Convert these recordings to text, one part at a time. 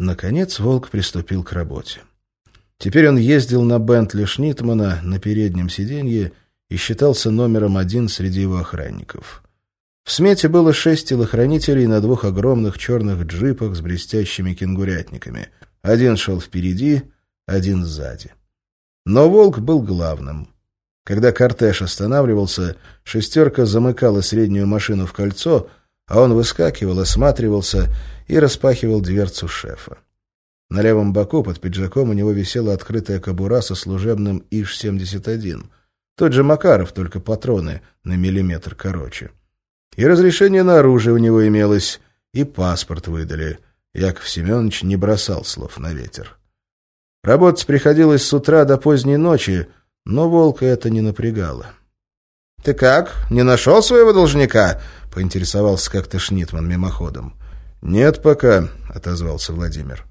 Наконец Волк приступил к работе. Теперь он ездил на Бентли Шнитмана на переднем сиденье и считался номером один среди его охранников. В смете было шесть телохранителей на двух огромных черных джипах с блестящими кенгурятниками. Один шел впереди, один сзади. Но Волк был главным. Когда кортеж останавливался, шестерка замыкала среднюю машину в кольцо, а он выскакивал, осматривался и распахивал дверцу шефа. На левом боку под пиджаком у него висела открытая кобура со служебным ИШ-71. Тот же Макаров, только патроны на миллиметр короче. И разрешение на оружие у него имелось, и паспорт выдали. Яков Семенович не бросал слов на ветер. Работать приходилось с утра до поздней ночи, но Волка это не напрягало. — Ты как, не нашел своего должника? — поинтересовался как-то Шнитман мимоходом. — Нет пока, — отозвался Владимир.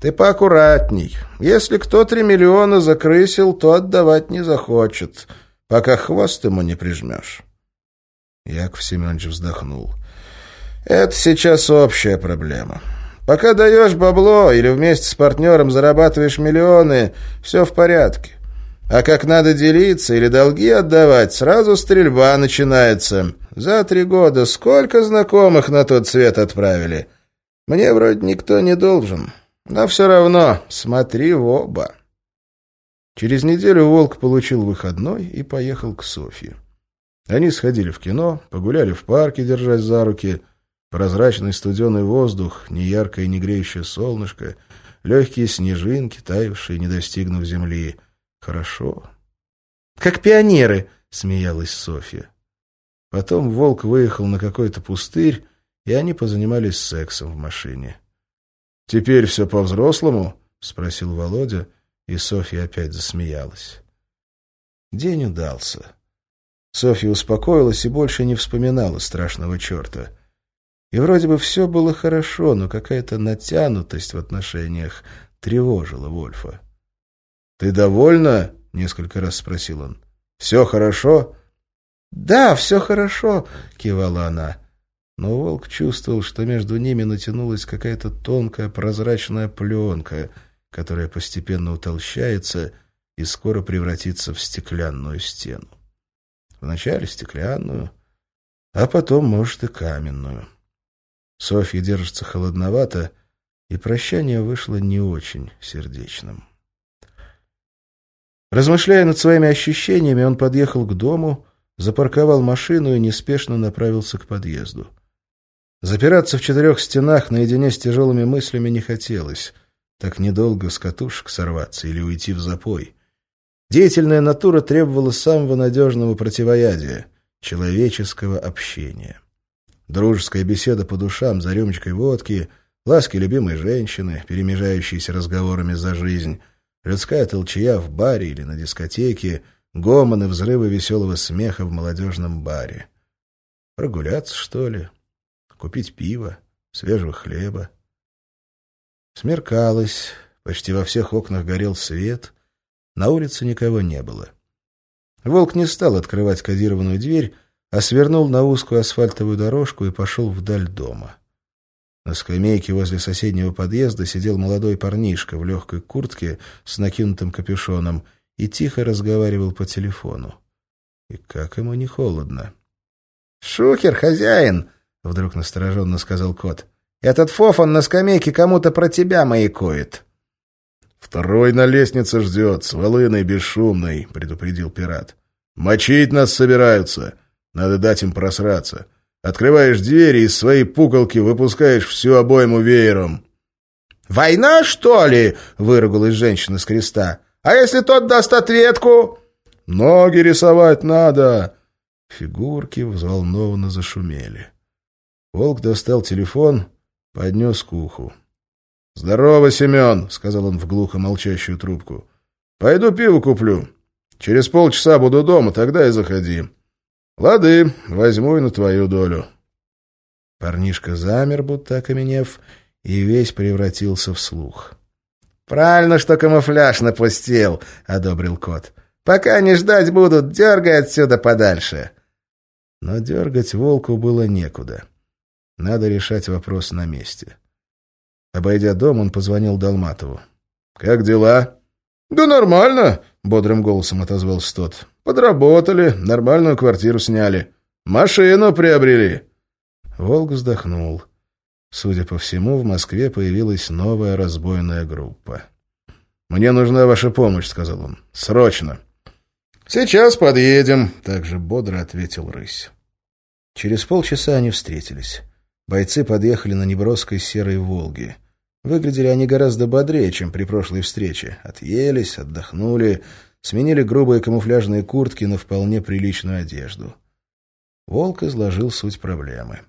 Ты поаккуратней. Если кто три миллиона закрысил, то отдавать не захочет, пока хвост ему не прижмешь. Яков Семенович вздохнул. Это сейчас общая проблема. Пока даешь бабло или вместе с партнером зарабатываешь миллионы, все в порядке. А как надо делиться или долги отдавать, сразу стрельба начинается. За три года сколько знакомых на тот свет отправили? Мне вроде никто не должен. Но все равно смотри в оба. Через неделю Волк получил выходной и поехал к Софье. Они сходили в кино, погуляли в парке, держась за руки. Прозрачный студеный воздух, неяркое и не греющее солнышко, легкие снежинки, таявшие, не достигнув земли. Хорошо. «Как пионеры!» — смеялась Софья. Потом Волк выехал на какой-то пустырь, и они позанимались сексом в машине. «Теперь все по-взрослому?» — спросил Володя, и Софья опять засмеялась. День удался. Софья успокоилась и больше не вспоминала страшного черта. И вроде бы все было хорошо, но какая-то натянутость в отношениях тревожила Вольфа. «Ты довольна?» — несколько раз спросил он. «Все хорошо?» «Да, все хорошо», — кивала она. Но волк чувствовал, что между ними натянулась какая-то тонкая прозрачная пленка, которая постепенно утолщается и скоро превратится в стеклянную стену. Вначале стеклянную, а потом, может, и каменную. Софья держится холодновато, и прощание вышло не очень сердечным. Размышляя над своими ощущениями, он подъехал к дому, запарковал машину и неспешно направился к подъезду. Запираться в четырех стенах наедине с тяжелыми мыслями не хотелось. Так недолго с катушек сорваться или уйти в запой. Деятельная натура требовала самого надежного противоядия — человеческого общения. Дружеская беседа по душам за рюмочкой водки, ласки любимой женщины, перемежающиеся разговорами за жизнь, людская толчья в баре или на дискотеке, гомоны, взрывы веселого смеха в молодежном баре. Прогуляться, что ли? купить пиво, свежего хлеба. Смеркалось, почти во всех окнах горел свет, на улице никого не было. Волк не стал открывать кодированную дверь, а свернул на узкую асфальтовую дорожку и пошел вдаль дома. На скамейке возле соседнего подъезда сидел молодой парнишка в легкой куртке с накинутым капюшоном и тихо разговаривал по телефону. И как ему не холодно. — Шухер, хозяин! — вдруг настороженно сказал кот. «Этот фофан на скамейке кому-то про тебя маякует». «Второй на лестнице ждет, с волыной бесшумной», — предупредил пират. «Мочить нас собираются. Надо дать им просраться. Открываешь двери из своей пуколки выпускаешь всю обойму веером». «Война, что ли?» — выругалась женщина с креста. «А если тот даст ответку?» «Ноги рисовать надо!» Фигурки взволнованно зашумели. Волк достал телефон, поднес к уху. «Здорово, Семен!» — сказал он в глухо молчащую трубку. «Пойду пиво куплю. Через полчаса буду дома, тогда и заходи. Лады, возьму и на твою долю». Парнишка замер, будто окаменев, и весь превратился в слух. «Правильно, что камуфляж напустил», — одобрил кот. «Пока не ждать будут, дергай отсюда подальше». Но дергать волку было некуда. Надо решать вопрос на месте. Обойдя дом, он позвонил Долматову. «Как дела?» «Да нормально», — бодрым голосом отозвался тот. «Подработали, нормальную квартиру сняли. Машину приобрели». Волк вздохнул. Судя по всему, в Москве появилась новая разбойная группа. «Мне нужна ваша помощь», — сказал он. «Срочно». «Сейчас подъедем», — также бодро ответил рысь. Через полчаса они встретились. Бойцы подъехали на неброской серой «Волге». Выглядели они гораздо бодрее, чем при прошлой встрече. Отъелись, отдохнули, сменили грубые камуфляжные куртки на вполне приличную одежду. Волк изложил суть проблемы.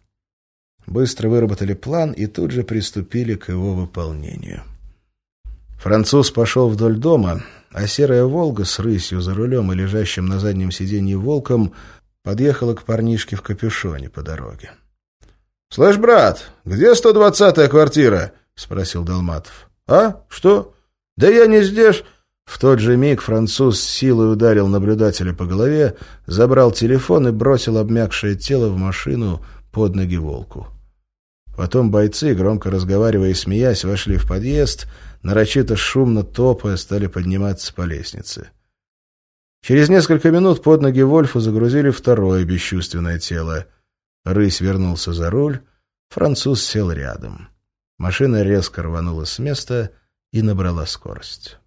Быстро выработали план и тут же приступили к его выполнению. Француз пошел вдоль дома, а серая «Волга» с рысью за рулем и лежащим на заднем сиденье волком подъехала к парнишке в капюшоне по дороге. — Слышь, брат, где 120-я квартира? — спросил Долматов. — А? Что? Да я не здесь... В тот же миг француз силой ударил наблюдателя по голове, забрал телефон и бросил обмякшее тело в машину под ноги волку. Потом бойцы, громко разговаривая и смеясь, вошли в подъезд, нарочито шумно топая, стали подниматься по лестнице. Через несколько минут под ноги Вольфа загрузили второе бесчувственное тело. Рысь вернулся за руль, француз сел рядом. Машина резко рванула с места и набрала скорость.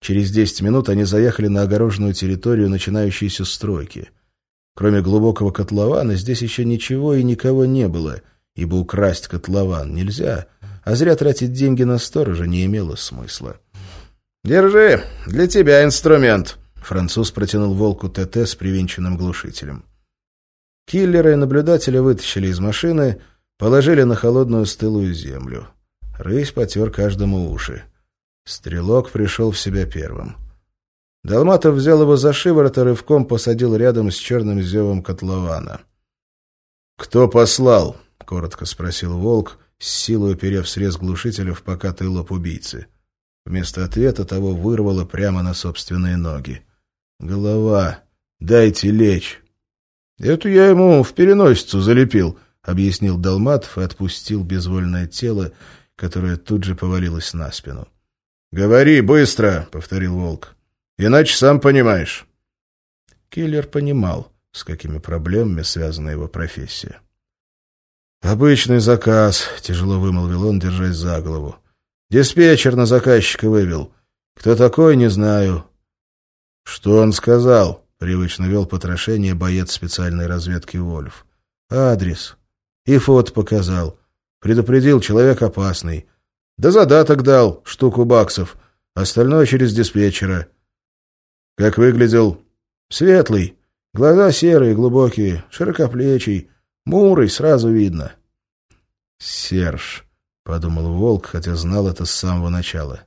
Через десять минут они заехали на огороженную территорию начинающейся стройки. Кроме глубокого котлована здесь еще ничего и никого не было, ибо украсть котлован нельзя, а зря тратить деньги на сторожа не имело смысла. «Держи, для тебя инструмент», — француз протянул волку ТТ с привинченным глушителем. Киллера и наблюдателя вытащили из машины, положили на холодную стылую землю. Рысь потер каждому уши. Стрелок пришел в себя первым. Долматов взял его за шиворот и рывком посадил рядом с черным зевом котлована. «Кто послал?» — коротко спросил Волк, с силой уперев срез глушителя в покатый лоб убийцы. Вместо ответа того вырвало прямо на собственные ноги. «Голова! Дайте лечь!» «Это я ему в переносицу залепил», — объяснил Долматов и отпустил безвольное тело, которое тут же повалилось на спину. «Говори быстро», — повторил Волк. «Иначе сам понимаешь». Киллер понимал, с какими проблемами связана его профессия. «Обычный заказ», — тяжело вымолвил он, держась за голову. «Диспетчер на заказчика вывел. Кто такой, не знаю». «Что он сказал?» — привычно вел потрошение боец специальной разведки Вольф. «Адрес. И фото показал. Предупредил, человек опасный. Да задаток дал, штуку баксов. Остальное через диспетчера. Как выглядел? Светлый. Глаза серые, глубокие, широкоплечий. Мурый, сразу видно. Серж, — подумал Волк, хотя знал это с самого начала.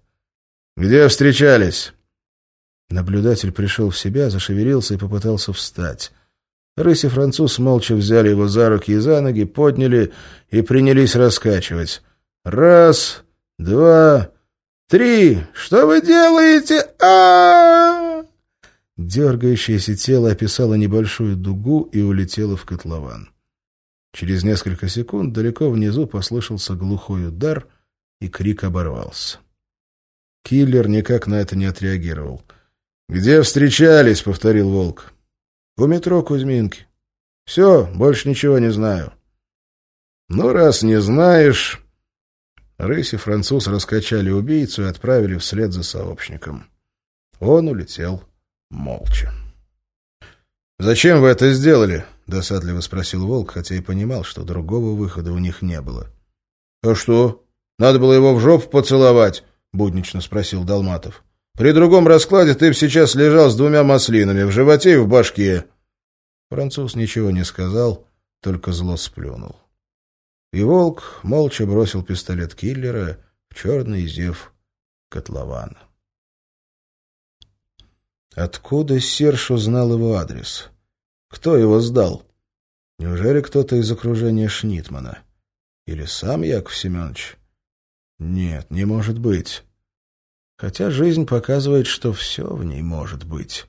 Где встречались? Наблюдатель пришел в себя, зашевелился и попытался встать. Рысь и француз молча взяли его за руки и за ноги, подняли и принялись раскачивать. Раз, два, три. Что вы делаете? а, Дергающееся тело описало небольшую дугу и улетело в котлован. Через несколько секунд далеко внизу послышался глухой удар, и крик оборвался. Киллер никак на это не отреагировал. «Где встречались?» — повторил Волк. «У метро Кузьминки. Все, больше ничего не знаю». «Ну, раз не знаешь...» Рысь и француз раскачали убийцу и отправили вслед за сообщником. Он улетел молча. «Зачем вы это сделали?» — досадливо спросил Волк, хотя и понимал, что другого выхода у них не было. «А что? Надо было его в жопу поцеловать?» — буднично спросил Долматов. «При другом раскладе ты бы сейчас лежал с двумя маслинами в животе и в башке». Француз ничего не сказал, только зло сплюнул. И волк молча бросил пистолет киллера в черный зев котлована. Откуда Серж узнал его адрес? Кто его сдал? Неужели кто-то из окружения Шнитмана? Или сам Яков Семенович? Нет, не может быть. Хотя жизнь показывает, что все в ней может быть.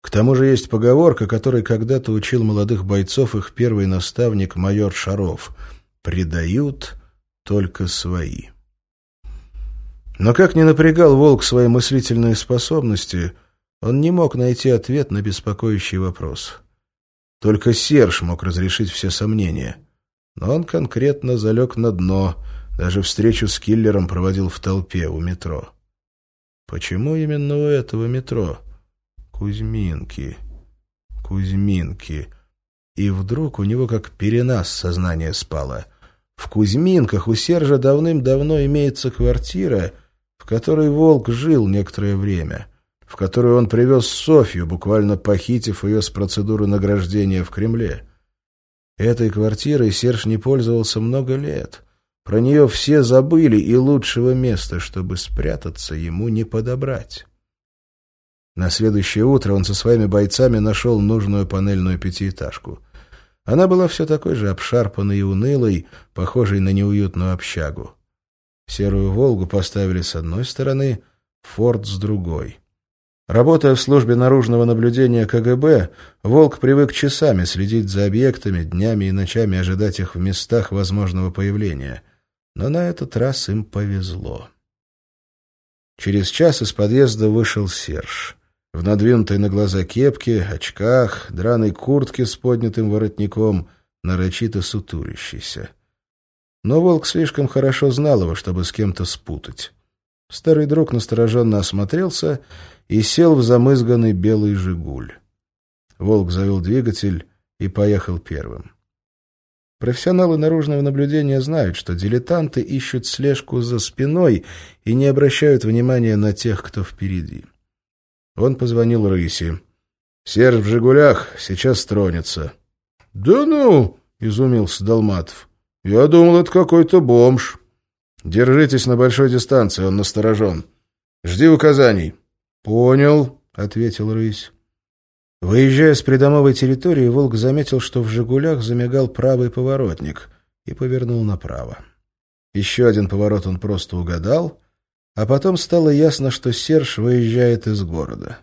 К тому же есть поговорка, которой когда-то учил молодых бойцов их первый наставник майор Шаров — предают, только свои. Но как ни напрягал волк свои мыслительные способности, он не мог найти ответ на беспокоящий вопрос. Только Серж мог разрешить все сомнения. Но он конкретно залег на дно, даже встречу с киллером проводил в толпе у метро. Почему именно у этого метро? Кузьминки. Кузьминки. И вдруг у него как перенас сознание спало. В Кузьминках у Сержа давным-давно имеется квартира, в которой Волк жил некоторое время, в которую он привез Софью, буквально похитив ее с процедуры награждения в Кремле. Этой квартирой Серж не пользовался много лет. Про нее все забыли, и лучшего места, чтобы спрятаться, ему не подобрать. На следующее утро он со своими бойцами нашел нужную панельную пятиэтажку. Она была все такой же обшарпанной и унылой, похожей на неуютную общагу. Серую «Волгу» поставили с одной стороны, «Форд» с другой. Работая в службе наружного наблюдения КГБ, Волк привык часами следить за объектами, днями и ночами ожидать их в местах возможного появления. Но на этот раз им повезло. Через час из подъезда вышел Серж в надвинутой на глаза кепке, очках, драной куртке с поднятым воротником, нарочито сутурящийся. Но волк слишком хорошо знал его, чтобы с кем-то спутать. Старый друг настороженно осмотрелся и сел в замызганный белый «Жигуль». Волк завел двигатель и поехал первым. Профессионалы наружного наблюдения знают, что дилетанты ищут слежку за спиной и не обращают внимания на тех, кто впереди. Он позвонил Рысе. «Серж в «Жигулях» сейчас тронется». «Да ну!» — изумился Долматов. «Я думал, это какой-то бомж». «Держитесь на большой дистанции, он насторожен. Жди указаний». «Понял», — ответил Рысь. Выезжая с придомовой территории, Волк заметил, что в «Жигулях» замигал правый поворотник и повернул направо. Еще один поворот он просто угадал, а потом стало ясно, что Серж выезжает из города.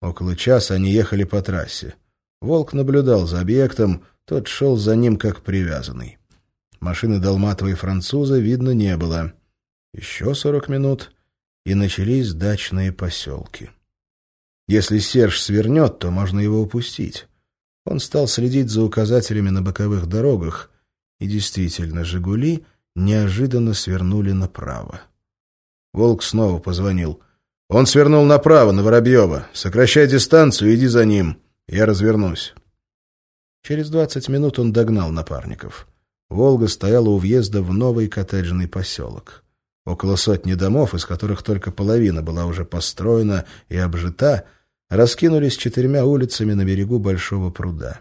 Около часа они ехали по трассе. Волк наблюдал за объектом, тот шел за ним как привязанный. Машины Долматова и француза видно не было. Еще сорок минут, и начались дачные поселки. Если Серж свернет, то можно его упустить. Он стал следить за указателями на боковых дорогах, и действительно, «Жигули» неожиданно свернули направо. Волк снова позвонил. «Он свернул направо, на Воробьева. Сокращай дистанцию, иди за ним. Я развернусь». Через двадцать минут он догнал напарников. «Волга» стояла у въезда в новый коттеджный поселок. Около сотни домов, из которых только половина была уже построена и обжита, раскинулись четырьмя улицами на берегу большого пруда.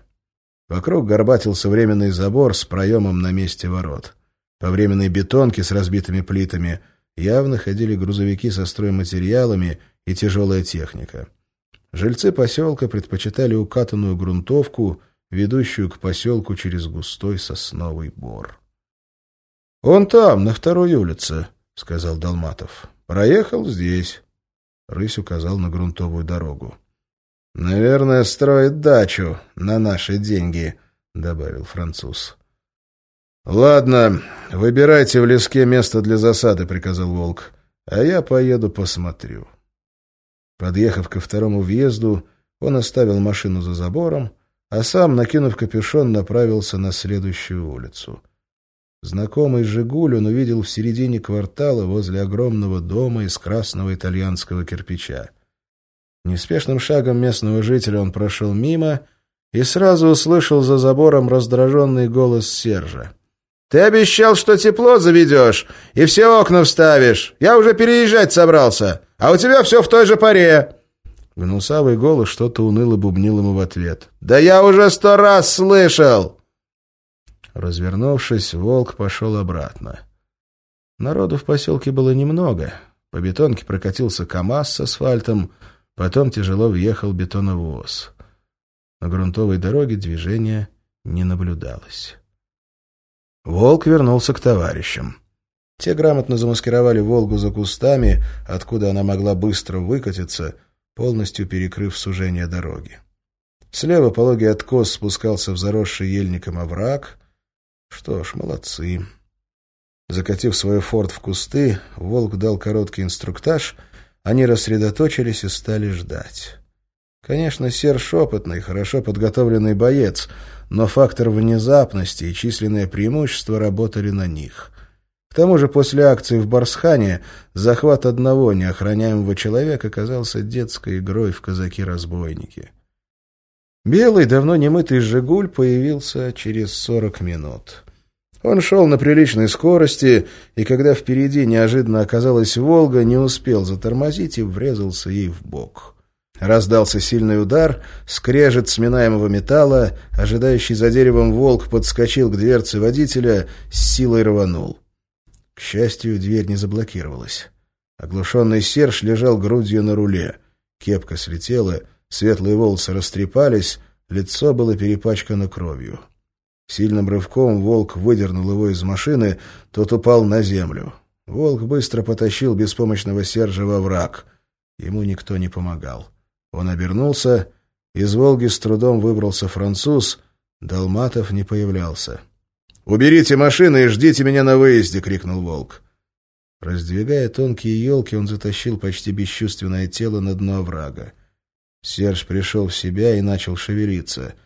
Вокруг горбатился временный забор с проемом на месте ворот. По временной бетонке с разбитыми плитами явно ходили грузовики со стройматериалами и тяжелая техника. Жильцы поселка предпочитали укатанную грунтовку, ведущую к поселку через густой сосновый бор. — Он там, на второй улице, — сказал Долматов. — Проехал здесь. Рысь указал на грунтовую дорогу. — Наверное, строит дачу на наши деньги, — добавил француз. «Ладно, выбирайте в леске место для засады», — приказал Волк. «А я поеду посмотрю». Подъехав ко второму въезду, он оставил машину за забором, а сам, накинув капюшон, направился на следующую улицу. Знакомый «Жигуль» он увидел в середине квартала возле огромного дома из красного итальянского кирпича. Неспешным шагом местного жителя он прошел мимо и сразу услышал за забором раздраженный голос Сержа. Ты обещал, что тепло заведешь и все окна вставишь. Я уже переезжать собрался, а у тебя все в той же паре». Гнусавый голос что-то уныло бубнил ему в ответ. «Да я уже сто раз слышал!» Развернувшись, волк пошел обратно. Народу в поселке было немного. По бетонке прокатился КамАЗ с асфальтом, потом тяжело въехал бетоновоз. На грунтовой дороге движения не наблюдалось. Волк вернулся к товарищам. Те грамотно замаскировали «Волгу» за кустами, откуда она могла быстро выкатиться, полностью перекрыв сужение дороги. Слева пологий откос спускался в заросший ельником овраг. Что ж, молодцы. Закатив свой форт в кусты, Волк дал короткий инструктаж, они рассредоточились и стали ждать. Конечно, Серж опытный, хорошо подготовленный боец, но фактор внезапности и численное преимущество работали на них. К тому же после акции в Барсхане захват одного неохраняемого человека оказался детской игрой в казаки-разбойники. Белый, давно немытый «Жигуль» появился через сорок минут. Он шел на приличной скорости, и когда впереди неожиданно оказалась «Волга», не успел затормозить и врезался ей в бок. Раздался сильный удар, скрежет сминаемого металла, ожидающий за деревом волк подскочил к дверце водителя, с силой рванул. К счастью, дверь не заблокировалась. Оглушенный Серж лежал грудью на руле. Кепка слетела, светлые волосы растрепались, лицо было перепачкано кровью. Сильным рывком волк выдернул его из машины, тот упал на землю. Волк быстро потащил беспомощного Сержа во враг. Ему никто не помогал. Он обернулся. Из «Волги» с трудом выбрался француз. Долматов не появлялся. «Уберите машины и ждите меня на выезде!» — крикнул Волк. Раздвигая тонкие елки, он затащил почти бесчувственное тело на дно оврага. Серж пришел в себя и начал шевелиться —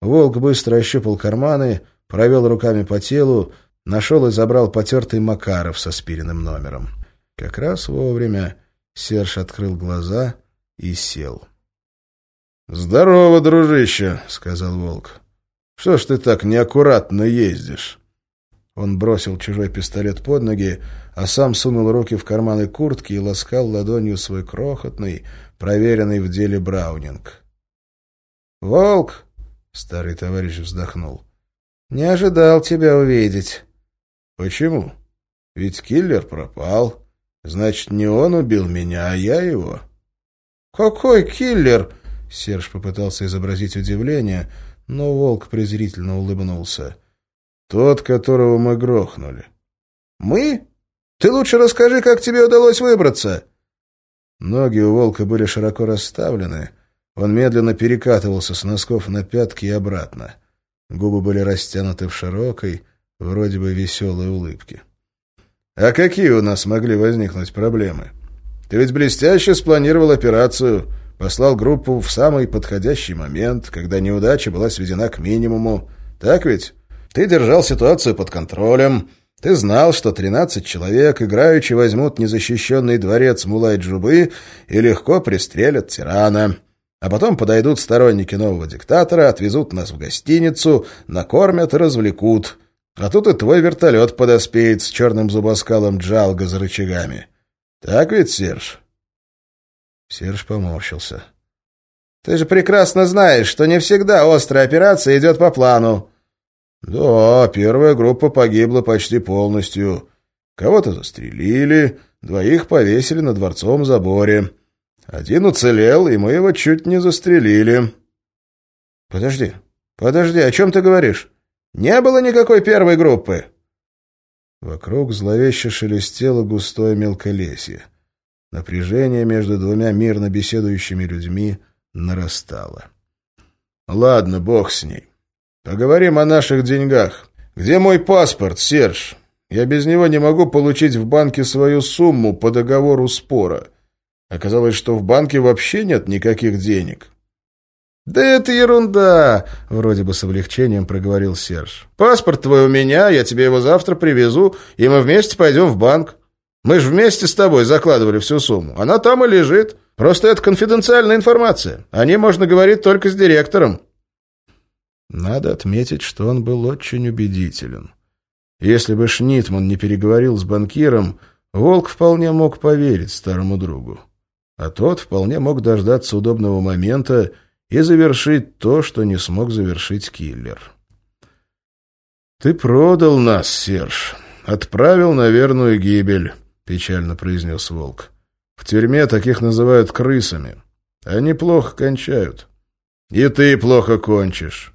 Волк быстро ощупал карманы, провел руками по телу, нашел и забрал потертый Макаров со спиренным номером. Как раз вовремя Серж открыл глаза и сел. — Здорово, дружище, — сказал Волк. — Что ж ты так неаккуратно ездишь? Он бросил чужой пистолет под ноги, а сам сунул руки в карманы куртки и ласкал ладонью свой крохотный, проверенный в деле браунинг. «Волк!» Старый товарищ вздохнул. «Не ожидал тебя увидеть». «Почему? Ведь киллер пропал. Значит, не он убил меня, а я его». «Какой киллер?» Серж попытался изобразить удивление, но волк презрительно улыбнулся. «Тот, которого мы грохнули». «Мы? Ты лучше расскажи, как тебе удалось выбраться». Ноги у волка были широко расставлены, он медленно перекатывался с носков на пятки и обратно. Губы были растянуты в широкой, вроде бы веселой улыбке. «А какие у нас могли возникнуть проблемы? Ты ведь блестяще спланировал операцию, послал группу в самый подходящий момент, когда неудача была сведена к минимуму. Так ведь? Ты держал ситуацию под контролем». Ты знал, что тринадцать человек играючи возьмут незащищенный дворец Мулай-Джубы и легко пристрелят тирана. А потом подойдут сторонники нового диктатора, отвезут нас в гостиницу, накормят и развлекут. А тут и твой вертолет подоспеет с черным зубоскалом Джалга за рычагами. Так ведь, Серж?» Серж поморщился. «Ты же прекрасно знаешь, что не всегда острая операция идет по плану». «Да, первая группа погибла почти полностью. Кого-то застрелили, двоих повесили на дворцовом заборе». Один уцелел, и мы его чуть не застрелили. Подожди, подожди, о чем ты говоришь? Не было никакой первой группы. Вокруг зловеще шелестело густое мелколесье. Напряжение между двумя мирно беседующими людьми нарастало. Ладно, бог с ней. Поговорим о наших деньгах. Где мой паспорт, Серж? Я без него не могу получить в банке свою сумму по договору спора. Оказалось, что в банке вообще нет никаких денег. «Да это ерунда!» — вроде бы с облегчением проговорил Серж. «Паспорт твой у меня, я тебе его завтра привезу, и мы вместе пойдем в банк. Мы же вместе с тобой закладывали всю сумму. Она там и лежит. Просто это конфиденциальная информация. О ней можно говорить только с директором». Надо отметить, что он был очень убедителен. Если бы Шнитман не переговорил с банкиром, Волк вполне мог поверить старому другу а тот вполне мог дождаться удобного момента и завершить то, что не смог завершить киллер. «Ты продал нас, Серж. Отправил на верную гибель», — печально произнес Волк. «В тюрьме таких называют крысами. Они плохо кончают. И ты плохо кончишь».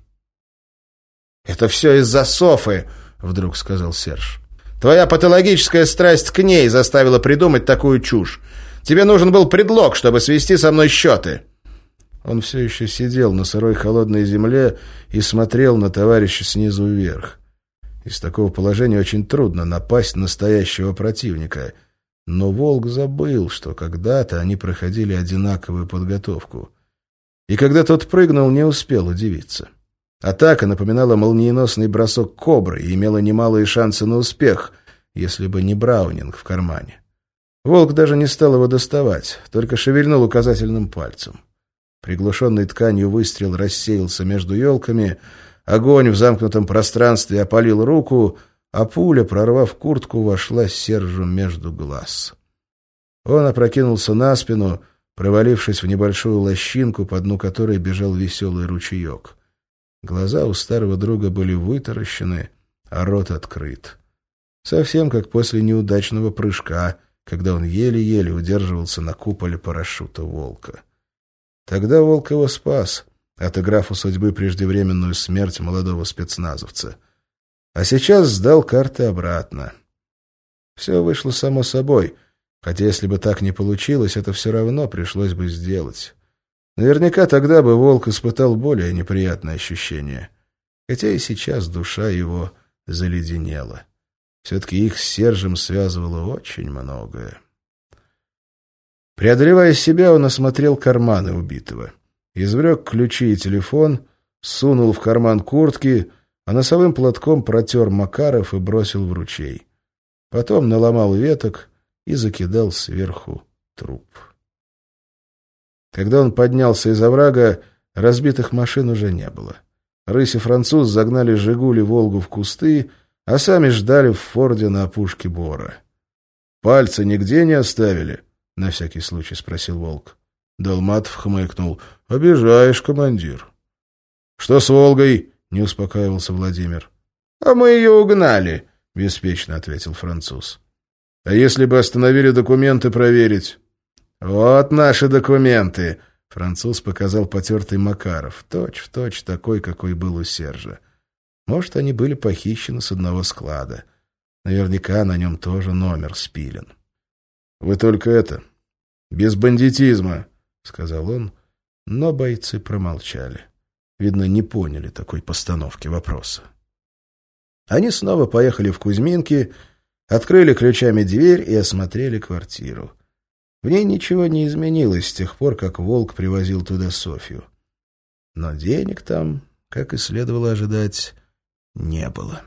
«Это все из-за Софы», — вдруг сказал Серж. «Твоя патологическая страсть к ней заставила придумать такую чушь. Тебе нужен был предлог, чтобы свести со мной счеты». Он все еще сидел на сырой холодной земле и смотрел на товарища снизу вверх. Из такого положения очень трудно напасть настоящего противника. Но Волк забыл, что когда-то они проходили одинаковую подготовку. И когда тот прыгнул, не успел удивиться. Атака напоминала молниеносный бросок кобры и имела немалые шансы на успех, если бы не Браунинг в кармане. Волк даже не стал его доставать, только шевельнул указательным пальцем. Приглушенный тканью выстрел рассеялся между елками, огонь в замкнутом пространстве опалил руку, а пуля, прорвав куртку, вошла Сержу между глаз. Он опрокинулся на спину, провалившись в небольшую лощинку, по дну которой бежал веселый ручеек. Глаза у старого друга были вытаращены, а рот открыт. Совсем как после неудачного прыжка, когда он еле-еле удерживался на куполе парашюта волка. Тогда волк его спас, отыграв у судьбы преждевременную смерть молодого спецназовца. А сейчас сдал карты обратно. Все вышло само собой, хотя если бы так не получилось, это все равно пришлось бы сделать. Наверняка тогда бы волк испытал более неприятное ощущение. Хотя и сейчас душа его заледенела. Все-таки их с Сержем связывало очень многое. Преодолевая себя, он осмотрел карманы убитого. Извлек ключи и телефон, сунул в карман куртки, а носовым платком протер Макаров и бросил в ручей. Потом наломал веток и закидал сверху труп. Когда он поднялся из оврага, разбитых машин уже не было. Рысь и француз загнали «Жигули» «Волгу» в кусты, а сами ждали в форде на опушке Бора. «Пальцы нигде не оставили?» — на всякий случай спросил Волк. Долматов хмыкнул. «Обижаешь, командир». «Что с Волгой?» — не успокаивался Владимир. «А мы ее угнали», — беспечно ответил француз. «А если бы остановили документы проверить?» «Вот наши документы!» — француз показал потертый Макаров, точь-в-точь точь такой, какой был у Сержа. Может, они были похищены с одного склада. Наверняка на нем тоже номер спилен. «Вы только это, без бандитизма», — сказал он, но бойцы промолчали. Видно, не поняли такой постановки вопроса. Они снова поехали в Кузьминки, открыли ключами дверь и осмотрели квартиру. В ней ничего не изменилось с тех пор, как Волк привозил туда Софью. Но денег там, как и следовало ожидать, не было.